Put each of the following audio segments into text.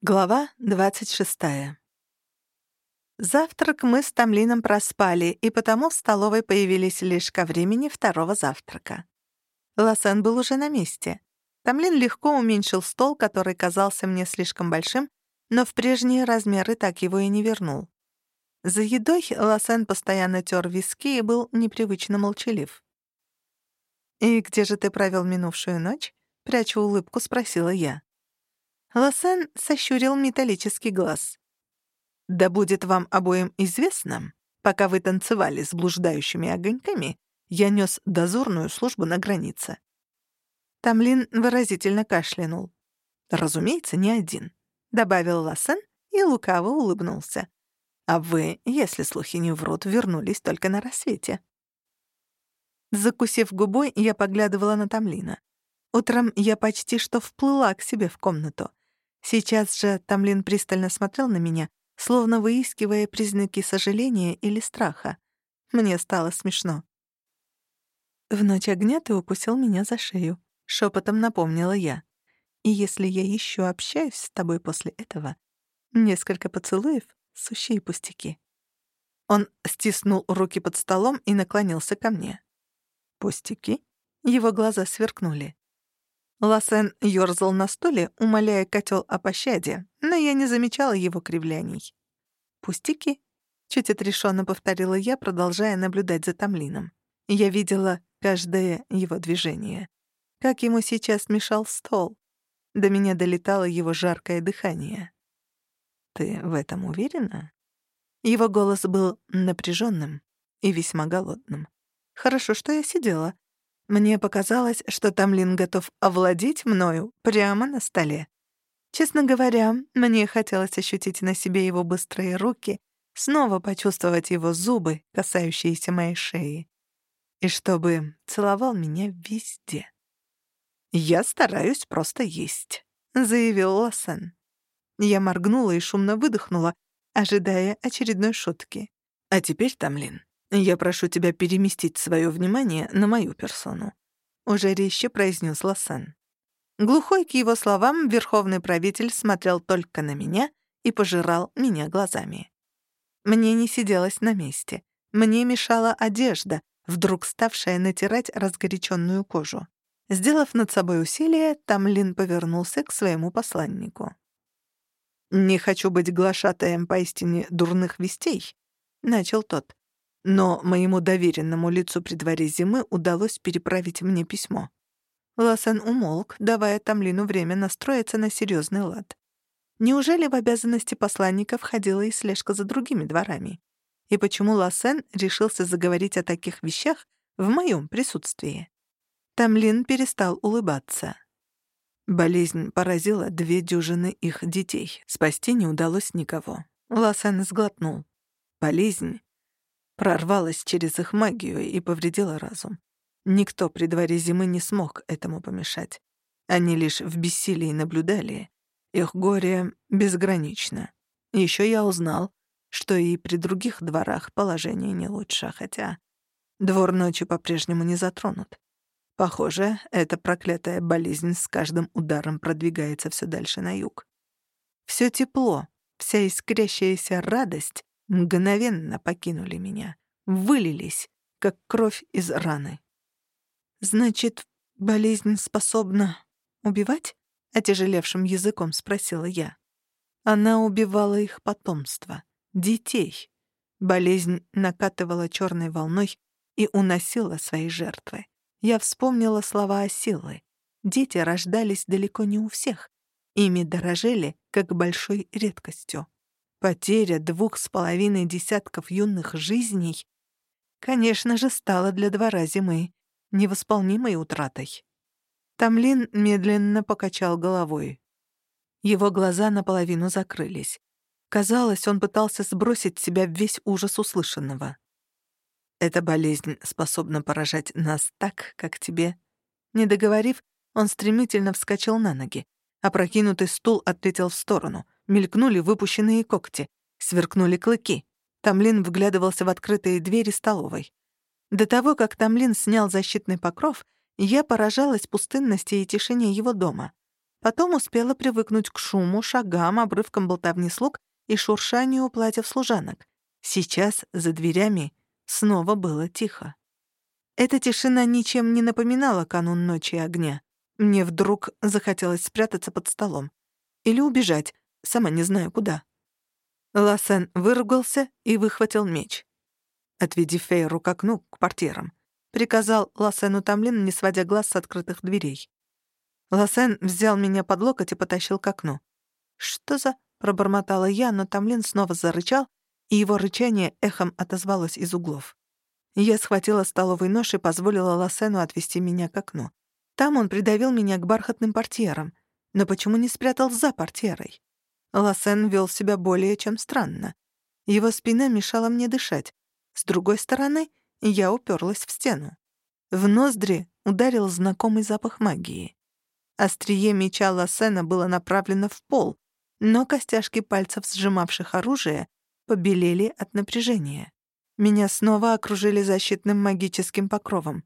Глава 26. Завтрак мы с Тамлином проспали, и потому в столовой появились лишь ко времени второго завтрака. Лосен был уже на месте. Тамлин легко уменьшил стол, который казался мне слишком большим, но в прежние размеры так его и не вернул. За едой Лосен постоянно тер виски и был непривычно молчалив. «И где же ты провел минувшую ночь?» — пряча улыбку, спросила я. Лосен сощурил металлический глаз. «Да будет вам обоим известно, пока вы танцевали с блуждающими огоньками, я нес дозорную службу на границе». Тамлин выразительно кашлянул. «Разумеется, не один», — добавил Лосен и лукаво улыбнулся. «А вы, если слухи не врут, вернулись только на рассвете». Закусив губой, я поглядывала на Тамлина. Утром я почти что вплыла к себе в комнату. Сейчас же Тамлин пристально смотрел на меня, словно выискивая признаки сожаления или страха. Мне стало смешно. «В ночь огня ты укусил меня за шею», — шепотом напомнила я. «И если я еще общаюсь с тобой после этого, несколько поцелуев — сущие пустяки». Он стиснул руки под столом и наклонился ко мне. «Пустяки?» Его глаза сверкнули. Лосен ёрзал на стуле, умоляя котел о пощаде, но я не замечала его кривляний. «Пустяки», — чуть отрешенно повторила я, продолжая наблюдать за Тамлином. Я видела каждое его движение. Как ему сейчас мешал стол. До меня долетало его жаркое дыхание. «Ты в этом уверена?» Его голос был напряженным и весьма голодным. Хорошо, что я сидела, мне показалось, что Тамлин готов овладеть мною прямо на столе. Честно говоря, мне хотелось ощутить на себе его быстрые руки, снова почувствовать его зубы, касающиеся моей шеи. И чтобы целовал меня везде. «Я стараюсь просто есть», — заявил Лосен. Я моргнула и шумно выдохнула, ожидая очередной шутки. «А теперь, Тамлин, «Я прошу тебя переместить свое внимание на мою персону», — уже резче произнес Лосен. Глухой к его словам верховный правитель смотрел только на меня и пожирал меня глазами. Мне не сиделось на месте. Мне мешала одежда, вдруг ставшая натирать разгоряченную кожу. Сделав над собой усилие, Тамлин повернулся к своему посланнику. «Не хочу быть глашатаем поистине дурных вестей», — начал тот. Но моему доверенному лицу при дворе зимы удалось переправить мне письмо. Лассен умолк, давая Тамлину время настроиться на серьезный лад. Неужели в обязанности посланника входила и слежка за другими дворами? И почему Лассен решился заговорить о таких вещах в моем присутствии? Тамлин перестал улыбаться. Болезнь поразила две дюжины их детей. Спасти не удалось никого. Лассен сглотнул. Болезнь прорвалась через их магию и повредила разум. Никто при дворе зимы не смог этому помешать. Они лишь в бессилии наблюдали. Их горе безгранично. Еще я узнал, что и при других дворах положение не лучше, хотя двор ночи по-прежнему не затронут. Похоже, эта проклятая болезнь с каждым ударом продвигается все дальше на юг. Все тепло, вся искрящаяся радость мгновенно покинули меня, вылились, как кровь из раны. «Значит, болезнь способна убивать?» — отяжелевшим языком спросила я. Она убивала их потомство, детей. Болезнь накатывала черной волной и уносила свои жертвы. Я вспомнила слова Осилы. Дети рождались далеко не у всех. Ими дорожили, как большой редкостью. Потеря двух с половиной десятков юных жизней, конечно же, стала для двора зимы невосполнимой утратой. Тамлин медленно покачал головой. Его глаза наполовину закрылись. Казалось, он пытался сбросить с себя весь ужас услышанного. «Эта болезнь способна поражать нас так, как тебе». Не договорив, он стремительно вскочил на ноги. Опрокинутый стул отлетел в сторону — Мелькнули выпущенные когти, сверкнули клыки. Тамлин вглядывался в открытые двери столовой. До того, как Тамлин снял защитный покров, я поражалась пустынности и тишине его дома. Потом успела привыкнуть к шуму, шагам, обрывкам болтовни слуг и шуршанию платьев служанок. Сейчас за дверями снова было тихо. Эта тишина ничем не напоминала канун ночи огня. Мне вдруг захотелось спрятаться под столом. Или убежать, сама не знаю куда. Лассен выругался и выхватил меч. «Отведи Фейру к окну, к портьерам», — приказал Лассену Тамлин, не сводя глаз с открытых дверей. Лассен взял меня под локоть и потащил к окну. «Что за...» — пробормотала я, но Тамлин снова зарычал, и его рычание эхом отозвалось из углов. Я схватила столовый нож и позволила Лассену отвести меня к окну. Там он придавил меня к бархатным портьерам. Но почему не спрятал за портьерой? Лассен вел себя более чем странно. Его спина мешала мне дышать. С другой стороны, я уперлась в стену. В ноздри ударил знакомый запах магии. Острие меча Лассена было направлено в пол, но костяшки пальцев, сжимавших оружие, побелели от напряжения. Меня снова окружили защитным магическим покровом.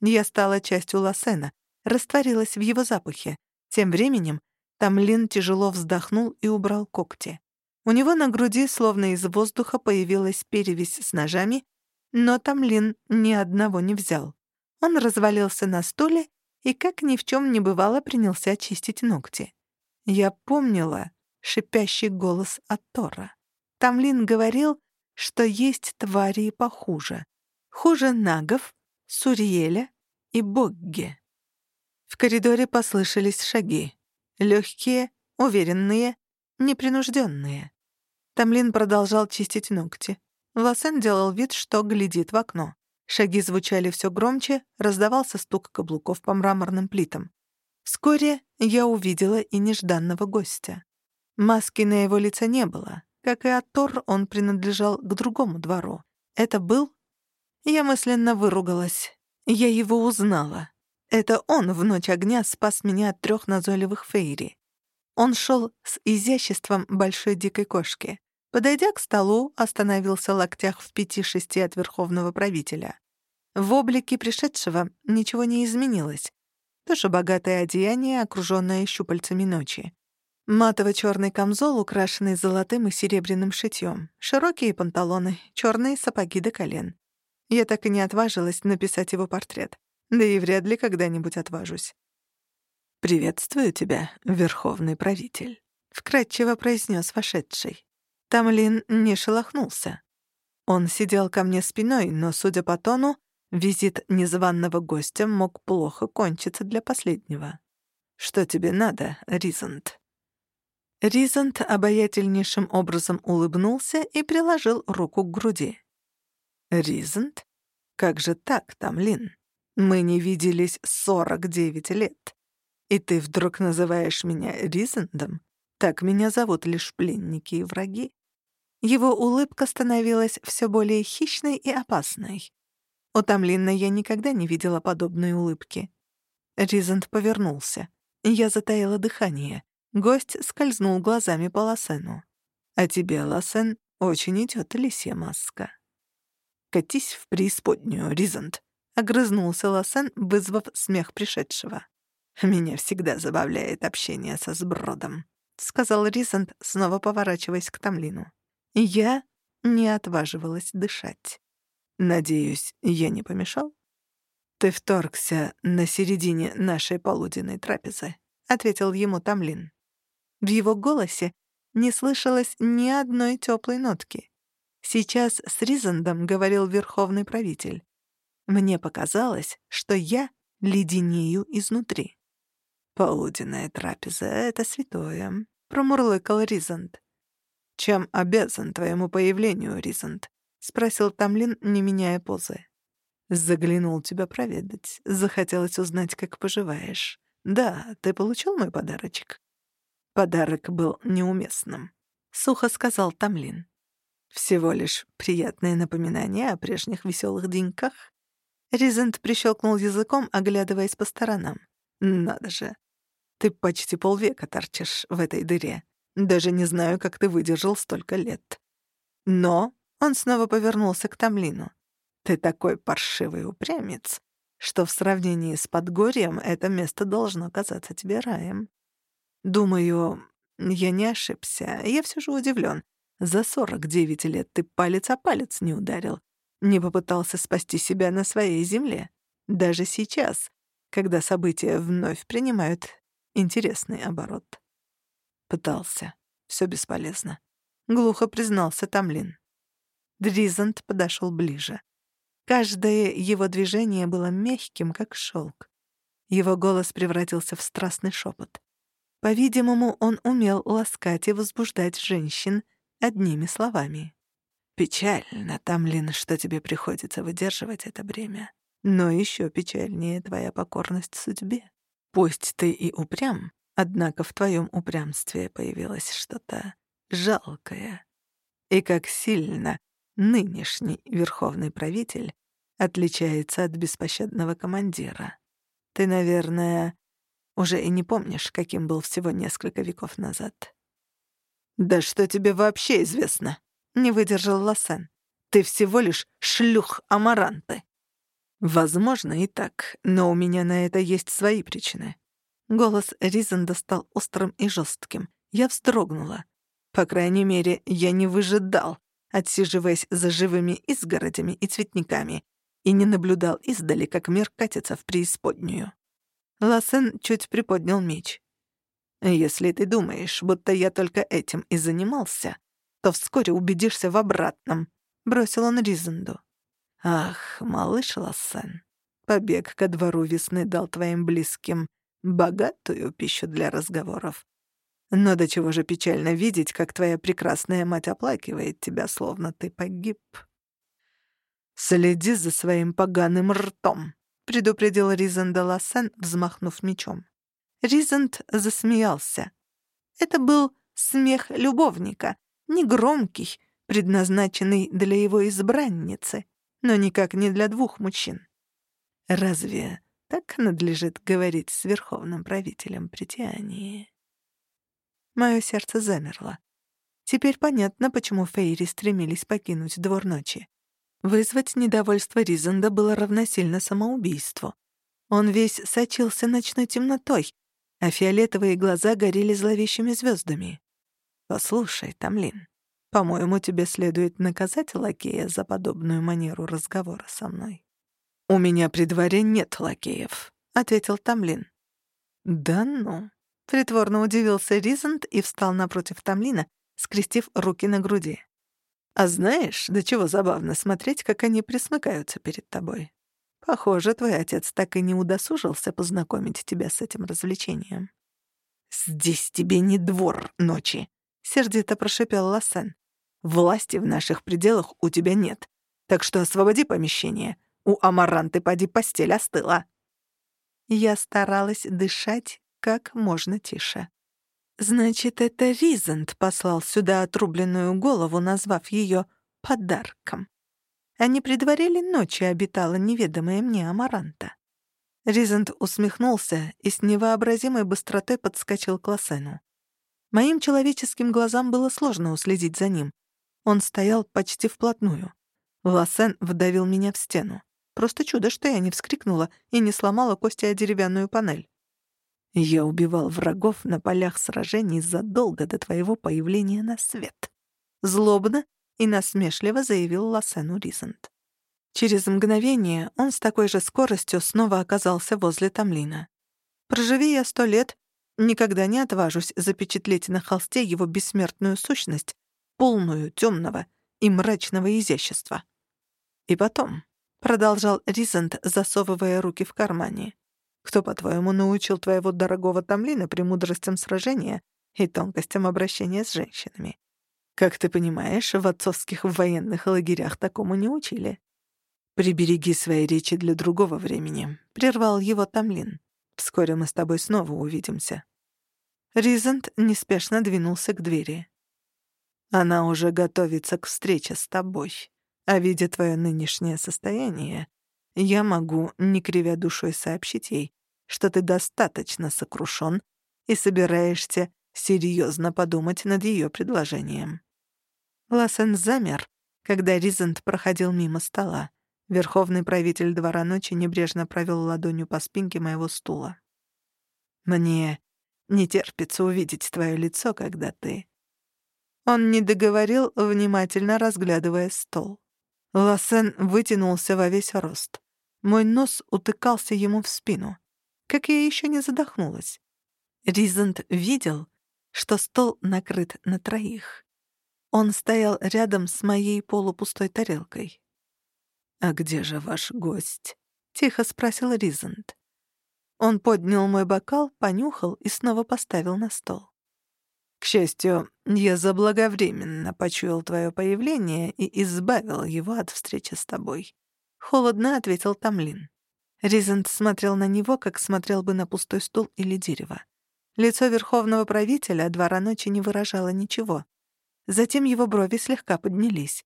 Я стала частью Лассена, растворилась в его запахе. Тем временем Тамлин тяжело вздохнул и убрал когти. У него на груди, словно из воздуха, появилась перевязь с ножами, но Тамлин ни одного не взял. Он развалился на стуле и, как ни в чем не бывало, принялся очистить ногти. Я помнила шипящий голос от Тора. Тамлин говорил, что есть твари похуже. Хуже нагов, Сурьеля и Богги. В коридоре послышались шаги. Легкие, уверенные, непринужденные. Тамлин продолжал чистить ногти. Лосен делал вид, что глядит в окно. Шаги звучали все громче, раздавался стук каблуков по мраморным плитам. Вскоре я увидела и нежданного гостя. Маски на его лице не было. Как и Атор, он принадлежал к другому двору. Это был... Я мысленно выругалась. Я его узнала. Это он в ночь огня спас меня от трех назойливых фейри. Он шел с изяществом большой дикой кошки. Подойдя к столу, остановился локтях в пяти-шести от верховного правителя. В облике пришедшего ничего не изменилось. Тоже богатое одеяние, окружённое щупальцами ночи. Матово-чёрный камзол, украшенный золотым и серебряным шитьём, широкие панталоны, чёрные сапоги до колен. Я так и не отважилась написать его портрет. Да и вряд ли когда-нибудь отважусь. «Приветствую тебя, верховный правитель», — вкратчиво произнёс вошедший. Тамлин не шелохнулся. Он сидел ко мне спиной, но, судя по тону, визит незваного гостя мог плохо кончиться для последнего. «Что тебе надо, Ризант?» Ризант обаятельнейшим образом улыбнулся и приложил руку к груди. «Ризант? Как же так, Тамлин? Мы не виделись сорок девять лет. И ты вдруг называешь меня Ризантом? Так меня зовут лишь пленники и враги. Его улыбка становилась все более хищной и опасной. У Тамлина я никогда не видела подобной улыбки. Ризант повернулся. Я затаила дыхание. Гость скользнул глазами по Лосену. «А тебе, Лосен, очень идет лисья маска». «Катись в преисподнюю, Ризант», — огрызнулся Лосен, вызвав смех пришедшего. «Меня всегда забавляет общение со сбродом», — сказал Ризант, снова поворачиваясь к Тамлину. Я не отваживалась дышать. «Надеюсь, я не помешал?» «Ты вторгся на середине нашей полуденной трапезы», — ответил ему Тамлин. В его голосе не слышалось ни одной теплой нотки. Сейчас с Ризандом говорил верховный правитель. Мне показалось, что я леденею изнутри. «Полуденная трапеза — это святое», — промурлыкал Ризанд. «Чем обязан твоему появлению, Ризант?» — спросил Тамлин, не меняя позы. «Заглянул тебя проведать. Захотелось узнать, как поживаешь. Да, ты получил мой подарочек?» Подарок был неуместным. Сухо сказал Тамлин. «Всего лишь приятное напоминание о прежних веселых деньках». Ризент прищелкнул языком, оглядываясь по сторонам. «Надо же, ты почти полвека торчишь в этой дыре. Даже не знаю, как ты выдержал столько лет. Но он снова повернулся к Тамлину. Ты такой паршивый упрямец, что в сравнении с Подгорьем это место должно казаться тебе раем. Думаю, я не ошибся. Я все же удивлен. За 49 лет ты палец о палец не ударил. Не попытался спасти себя на своей земле. Даже сейчас, когда события вновь принимают интересный оборот. Пытался. Все бесполезно. Глухо признался Тамлин. Дризант подошел ближе. Каждое его движение было мягким, как шелк. Его голос превратился в страстный шепот. По-видимому, он умел ласкать и возбуждать женщин одними словами. «Печально, Тамлин, что тебе приходится выдерживать это бремя. Но еще печальнее твоя покорность судьбе. Пусть ты и упрям, однако в твоем упрямстве появилось что-то жалкое. И как сильно нынешний верховный правитель отличается от беспощадного командира. Ты, наверное, уже и не помнишь, каким был всего несколько веков назад. «Да что тебе вообще известно?» — не выдержал Лосен. «Ты всего лишь шлюх Амаранты». «Возможно, и так, но у меня на это есть свои причины». Голос Ризенда стал острым и жестким. Я вздрогнула. По крайней мере, я не выжидал, отсиживаясь за живыми изгородями и цветниками, и не наблюдал издали, как мир катится в преисподнюю. Лассен чуть приподнял меч. «Если ты думаешь, будто я только этим и занимался, то вскоре убедишься в обратном», — бросил он Ризенду. «Ах, малыш Лассен, побег ко двору весны дал твоим близким богатую пищу для разговоров. Но до чего же печально видеть, как твоя прекрасная мать оплакивает тебя, словно ты погиб». «Следи за своим поганым ртом», — предупредил Ризен де Лассен, взмахнув мечом. Ризент засмеялся. Это был смех любовника, негромкий, предназначенный для его избранницы, но никак не для двух мужчин. Разве так надлежит говорить с верховным правителем притянии? Мое сердце замерло. Теперь понятно, почему Фейри стремились покинуть двор ночи. Вызвать недовольство Ризанда было равносильно самоубийству. Он весь сочился ночной темнотой, а фиолетовые глаза горели зловещими звездами. «Послушай, Тамлин, по-моему, тебе следует наказать лакея за подобную манеру разговора со мной». «У меня при дворе нет лакеев», — ответил Тамлин. «Да ну», — притворно удивился Ризанд и встал напротив Тамлина, скрестив руки на груди. А знаешь, до чего забавно смотреть, как они присмыкаются перед тобой. Похоже, твой отец так и не удосужился познакомить тебя с этим развлечением. «Здесь тебе не двор ночи», — сердито прошипел Лассен. «Власти в наших пределах у тебя нет, так что освободи помещение. У Амаранты поди постель остыла». Я старалась дышать как можно тише. Значит, это Ризент послал сюда отрубленную голову, назвав ее подарком. Они при дворе ночи обитала неведомая мне Амаранта. Ризент усмехнулся и с невообразимой быстротой подскочил к Лосену. Моим человеческим глазам было сложно уследить за ним. Он стоял почти вплотную. Лосен вдавил меня в стену. Просто чудо, что я не вскрикнула и не сломала кости о деревянную панель. Я убивал врагов на полях сражений задолго до твоего появления на свет. Злобно и насмешливо заявил Лассену Ризент. Через мгновение он с такой же скоростью снова оказался возле Тамлина. Проживи я сто лет, никогда не отважусь запечатлеть на холсте его бессмертную сущность, полную темного и мрачного изящества. И потом, — продолжал Ризент, засовывая руки в кармане, кто, по-твоему, научил твоего дорогого Тамлина премудростям сражения и тонкостям обращения с женщинами? Как ты понимаешь, в отцовских военных лагерях такому не учили. «Прибереги свои речи для другого времени», — прервал его Тамлин. «Вскоре мы с тобой снова увидимся». Ризент неспешно двинулся к двери. «Она уже готовится к встрече с тобой, а видя твое нынешнее состояние, я могу, не кривя душой, сообщить ей, что ты достаточно сокрушен и собираешься серьезно подумать над ее предложением. Лассен замер, когда Ризент проходил мимо стола. Верховный правитель двора ночи небрежно провел ладонью по спинке моего стула. «Мне Не терпится увидеть твое лицо, когда ты...» Он не договорил, внимательно разглядывая стол. Лассен вытянулся во весь рост. Мой нос утыкался ему в спину. Как я еще не задохнулась. Ризент видел, что стол накрыт на троих. Он стоял рядом с моей полупустой тарелкой. «А где же ваш гость?» — тихо спросил Ризент. Он поднял мой бокал, понюхал и снова поставил на стол. «К счастью, я заблаговременно почуял твое появление и избавил его от встречи с тобой», — холодно ответил Тамлин. Ризент смотрел на него, как смотрел бы на пустой стул или дерево. Лицо верховного правителя двора ночи не выражало ничего. Затем его брови слегка поднялись.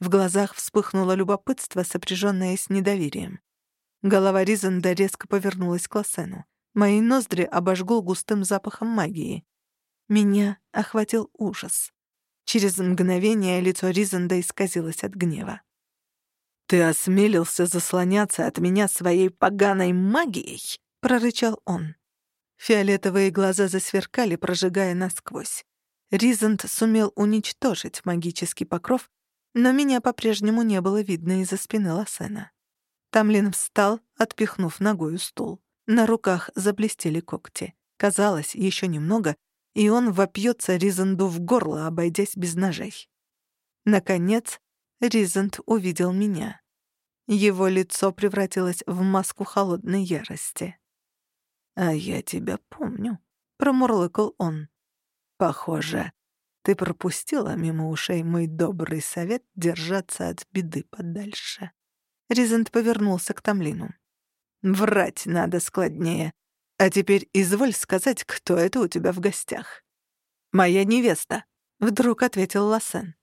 В глазах вспыхнуло любопытство, сопряженное с недоверием. Голова Ризанда резко повернулась к Лосену. Мои ноздри обожгло густым запахом магии. Меня охватил ужас. Через мгновение лицо Ризанда исказилось от гнева. «Ты осмелился заслоняться от меня своей поганой магией?» — прорычал он. Фиолетовые глаза засверкали, прожигая насквозь. Ризент сумел уничтожить магический покров, но меня по-прежнему не было видно из-за спины Лосена. Тамлин встал, отпихнув ногою стул. На руках заблестели когти. Казалось, еще немного, и он вопьется Ризенду в горло, обойдясь без ножей. Наконец, Ризент увидел меня. Его лицо превратилось в маску холодной ярости. «А я тебя помню», — промурлыкал он. «Похоже, ты пропустила мимо ушей мой добрый совет держаться от беды подальше». Ризент повернулся к Тамлину. «Врать надо складнее. А теперь изволь сказать, кто это у тебя в гостях». «Моя невеста», — вдруг ответил Лассен.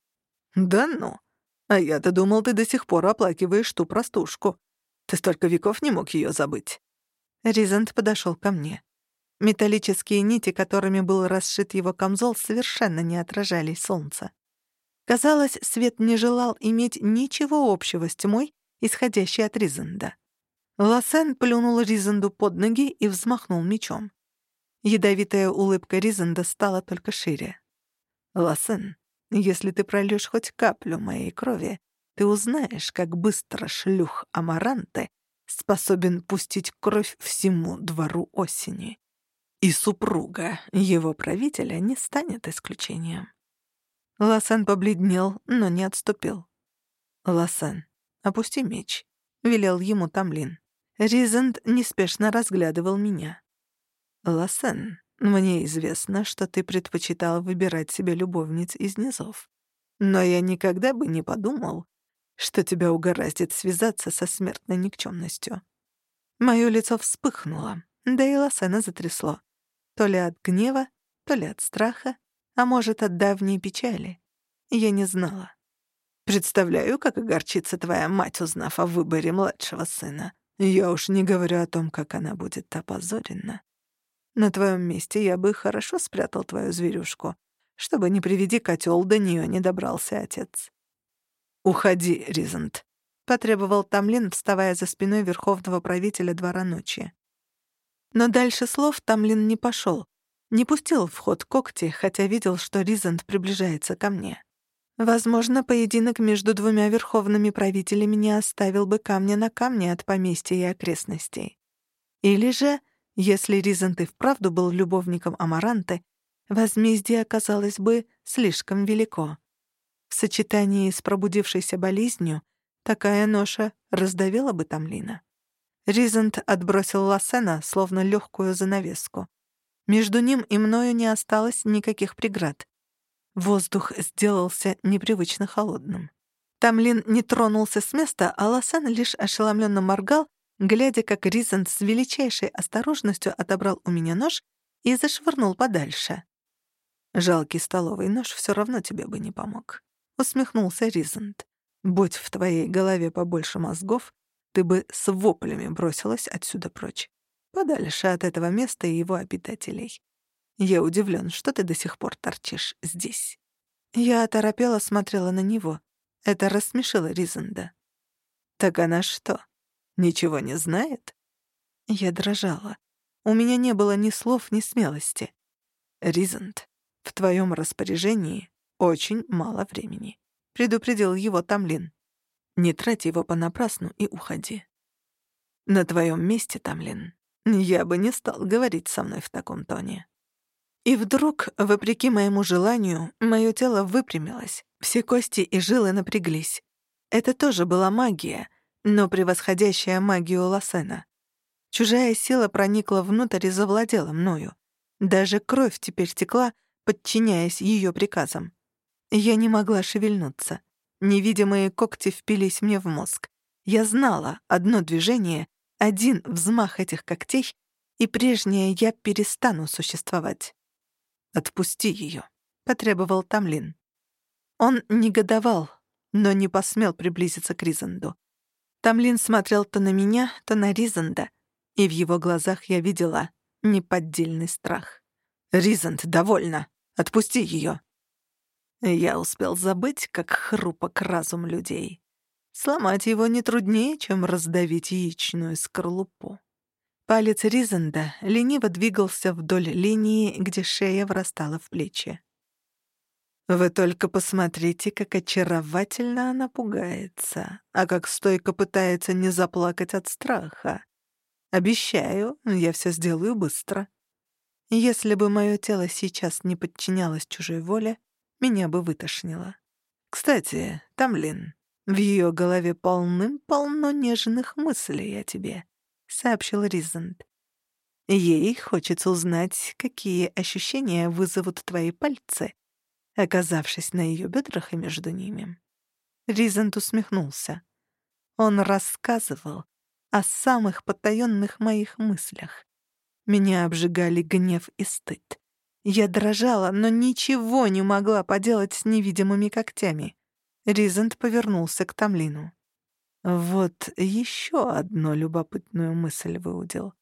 «Да ну. А я-то думал, ты до сих пор оплакиваешь ту простушку. Ты столько веков не мог ее забыть». Ризент подошел ко мне. Металлические нити, которыми был расшит его камзол, совершенно не отражали солнца. Казалось, свет не желал иметь ничего общего с тьмой, исходящей от Ризенда. Лосен плюнул Ризенду под ноги и взмахнул мечом. Ядовитая улыбка Ризенда стала только шире. «Лосен, если ты прольешь хоть каплю моей крови, ты узнаешь, как быстро шлюх Амаранты способен пустить кровь всему двору осени. И супруга его правителя не станет исключением. Ласан побледнел, но не отступил. «Ласан, опусти меч», — велел ему Тамлин. Ризент неспешно разглядывал меня. «Ласан, мне известно, что ты предпочитал выбирать себе любовниц из низов. Но я никогда бы не подумал, что тебя угораздит связаться со смертной никчемностью. Моё лицо вспыхнуло, да и Лосена затрясло. То ли от гнева, то ли от страха, а может, от давней печали. Я не знала. Представляю, как огорчится твоя мать, узнав о выборе младшего сына. Я уж не говорю о том, как она будет опозорена. На твоем месте я бы хорошо спрятал твою зверюшку, чтобы, не приведи котел, до нее не добрался отец. «Уходи, Ризент», — потребовал Тамлин, вставая за спиной верховного правителя двора ночи. Но дальше слов Тамлин не пошел, не пустил в ход когти, хотя видел, что Ризент приближается ко мне. Возможно, поединок между двумя верховными правителями не оставил бы камня на камне от поместья и окрестностей. Или же, если Ризент и вправду был любовником Амаранты, возмездие оказалось бы слишком велико. В сочетании с пробудившейся болезнью такая ноша раздавила бы Тамлина. Ризент отбросил Лассена, словно легкую занавеску. Между ним и мною не осталось никаких преград. Воздух сделался непривычно холодным. Тамлин не тронулся с места, а Лассен лишь ошеломленно моргал, глядя, как Ризент с величайшей осторожностью отобрал у меня нож и зашвырнул подальше. Жалкий столовый нож все равно тебе бы не помог. — усмехнулся Ризент. «Будь в твоей голове побольше мозгов, ты бы с воплями бросилась отсюда прочь, подальше от этого места и его обитателей. Я удивлен, что ты до сих пор торчишь здесь». Я оторопела смотрела на него. Это рассмешило Ризенда. «Так она что, ничего не знает?» Я дрожала. У меня не было ни слов, ни смелости. Ризент, в твоем распоряжении очень мало времени», — предупредил его Тамлин. «Не трать его понапрасну и уходи». «На твоем месте, Тамлин, я бы не стал говорить со мной в таком тоне». И вдруг, вопреки моему желанию, мое тело выпрямилось, все кости и жилы напряглись. Это тоже была магия, но превосходящая магию Лосена. Чужая сила проникла внутрь и завладела мною. Даже кровь теперь текла, подчиняясь ее приказам. Я не могла шевельнуться. Невидимые когти впились мне в мозг. Я знала одно движение, один взмах этих когтей, и прежнее я перестану существовать. «Отпусти ее», — потребовал Тамлин. Он негодовал, но не посмел приблизиться к Ризанду. Тамлин смотрел то на меня, то на Ризанда, и в его глазах я видела неподдельный страх. «Ризанд, довольно! Отпусти ее!» Я успел забыть, как хрупок разум людей. Сломать его не труднее, чем раздавить яичную скорлупу. Палец Ризанда лениво двигался вдоль линии, где шея врастала в плечи. Вы только посмотрите, как очаровательно она пугается, а как стойко пытается не заплакать от страха. Обещаю, я все сделаю быстро. Если бы мое тело сейчас не подчинялось чужой воле, меня бы вытошнило. Кстати, Тамлин, в ее голове полным-полно нежных мыслей о тебе, — сообщил Ризент. Ей хочется узнать, какие ощущения вызовут твои пальцы, оказавшись на ее бедрах и между ними. Ризент усмехнулся. Он рассказывал о самых потаенных моих мыслях. Меня обжигали гнев и стыд. Я дрожала, но ничего не могла поделать с невидимыми когтями. Ризент повернулся к Тамлину. Вот еще одну любопытную мысль выудил.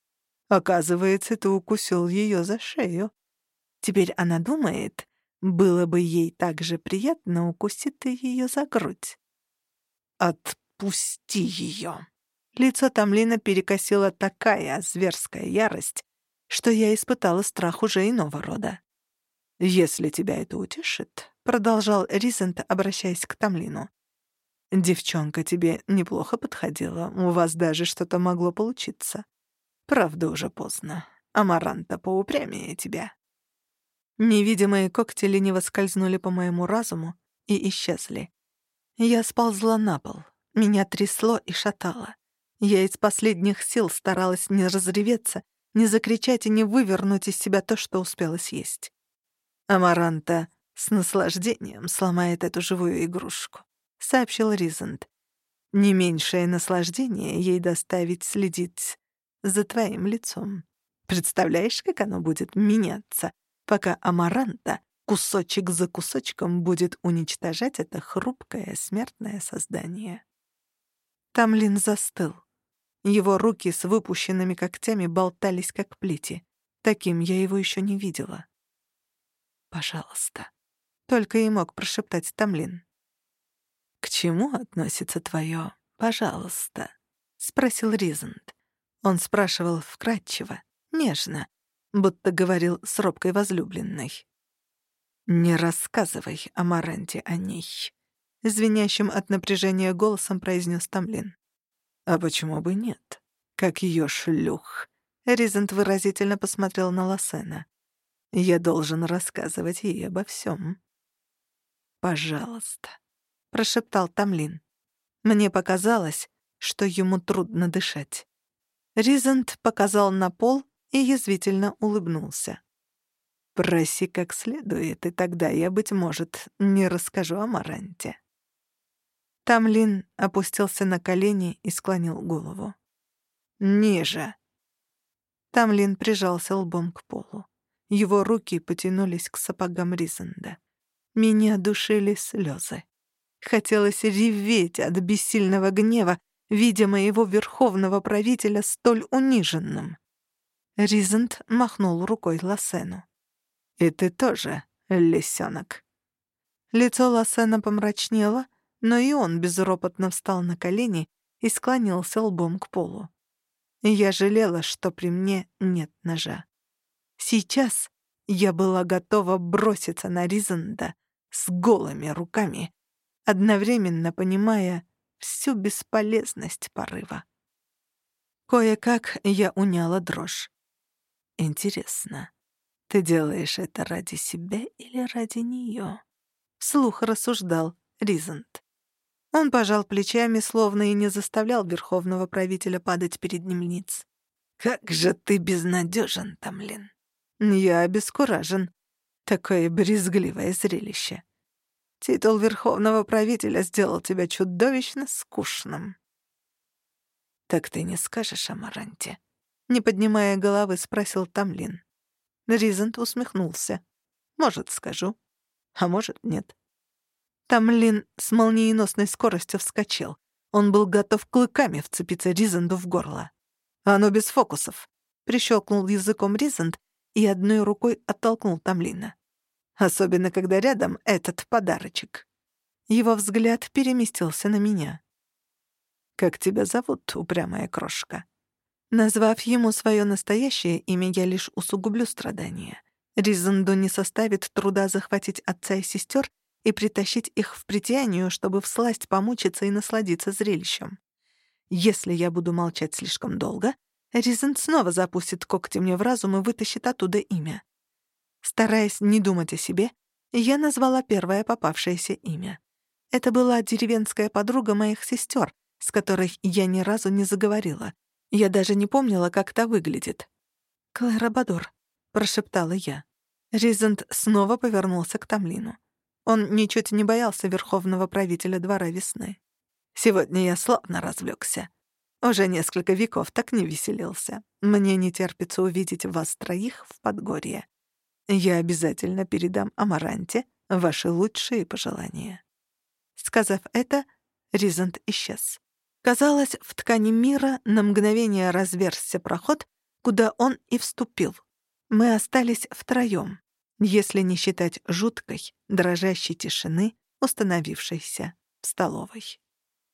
Оказывается, ты укусил ее за шею. Теперь она думает, было бы ей так же приятно, укуси ты ее за грудь. Отпусти ее. Лицо Тамлина перекосила такая зверская ярость, что я испытала страх уже иного рода. «Если тебя это утешит», — продолжал Ризент, обращаясь к Тамлину, «девчонка тебе неплохо подходила, у вас даже что-то могло получиться. Правда, уже поздно. Амаранта поупрямее тебя». Невидимые когти лениво скользнули по моему разуму и исчезли. Я сползла на пол. Меня трясло и шатало. Я из последних сил старалась не разреветься, не закричать и не вывернуть из себя то, что успела съесть. Амаранта с наслаждением сломает эту живую игрушку, — сообщил Ризент. Не меньшее наслаждение ей доставить следить за твоим лицом. Представляешь, как оно будет меняться, пока Амаранта кусочек за кусочком будет уничтожать это хрупкое смертное создание. Тамлин застыл. Его руки с выпущенными когтями болтались, как плети. Таким я его еще не видела. «Пожалуйста», — только и мог прошептать Тамлин. «К чему относится твое «пожалуйста»?» — спросил Ризент. Он спрашивал вкратчиво, нежно, будто говорил с робкой возлюбленной. «Не рассказывай о Маранте о ней», — звенящим от напряжения голосом произнес Тамлин. «А почему бы нет? Как ее шлюх!» Ризент выразительно посмотрел на Лосена. «Я должен рассказывать ей обо всем. «Пожалуйста», — прошептал Тамлин. Мне показалось, что ему трудно дышать. Ризент показал на пол и язвительно улыбнулся. «Проси как следует, и тогда я, быть может, не расскажу о Маранте». Тамлин опустился на колени и склонил голову. «Ниже!» Тамлин прижался лбом к полу. Его руки потянулись к сапогам Ризанда. Меня душили слезы. Хотелось реветь от бессильного гнева, видя моего верховного правителя столь униженным. Ризент махнул рукой Лассену. «И ты тоже, лисенок». Лицо Лассена помрачнело, но и он безропотно встал на колени и склонился лбом к полу. Я жалела, что при мне нет ножа. Сейчас Я была готова броситься на Ризанда с голыми руками, одновременно понимая всю бесполезность порыва. Кое-как я уняла дрожь. Интересно, ты делаешь это ради себя или ради неё? Слух рассуждал Ризант. Он пожал плечами, словно и не заставлял верховного правителя падать перед ним ниц. «Как же ты безнадежен, Тамлин!» «Я обескуражен. Такое брезгливое зрелище. Титул верховного правителя сделал тебя чудовищно скучным». «Так ты не скажешь о Маранте?» Не поднимая головы, спросил Тамлин. Ризент усмехнулся. «Может, скажу, а может, нет». Тамлин с молниеносной скоростью вскочил. Он был готов клыками вцепиться Ризенду в горло. «А ну без фокусов!» — прищелкнул языком Ризент и одной рукой оттолкнул Тамлина. Особенно, когда рядом этот подарочек. Его взгляд переместился на меня. «Как тебя зовут, упрямая крошка?» Назвав ему свое настоящее имя, я лишь усугублю страдания. Ризенду не составит труда захватить отца и сестер и притащить их в притянию, чтобы всласть помучиться и насладиться зрелищем. Если я буду молчать слишком долго, Ризент снова запустит когти мне в разум и вытащит оттуда имя. Стараясь не думать о себе, я назвала первое попавшееся имя. Это была деревенская подруга моих сестер, с которой я ни разу не заговорила. Я даже не помнила, как та выглядит. «Клэра Бадор», — прошептала я. Ризент снова повернулся к Тамлину. Он ничуть не боялся верховного правителя двора весны. «Сегодня я славно развлекся. Уже несколько веков так не веселился. Мне не терпится увидеть вас троих в Подгорье. Я обязательно передам Амаранте ваши лучшие пожелания». Сказав это, Ризант исчез. Казалось, в ткани мира на мгновение разверзся проход, куда он и вступил. Мы остались втроём, если не считать жуткой, дрожащей тишины, установившейся в столовой.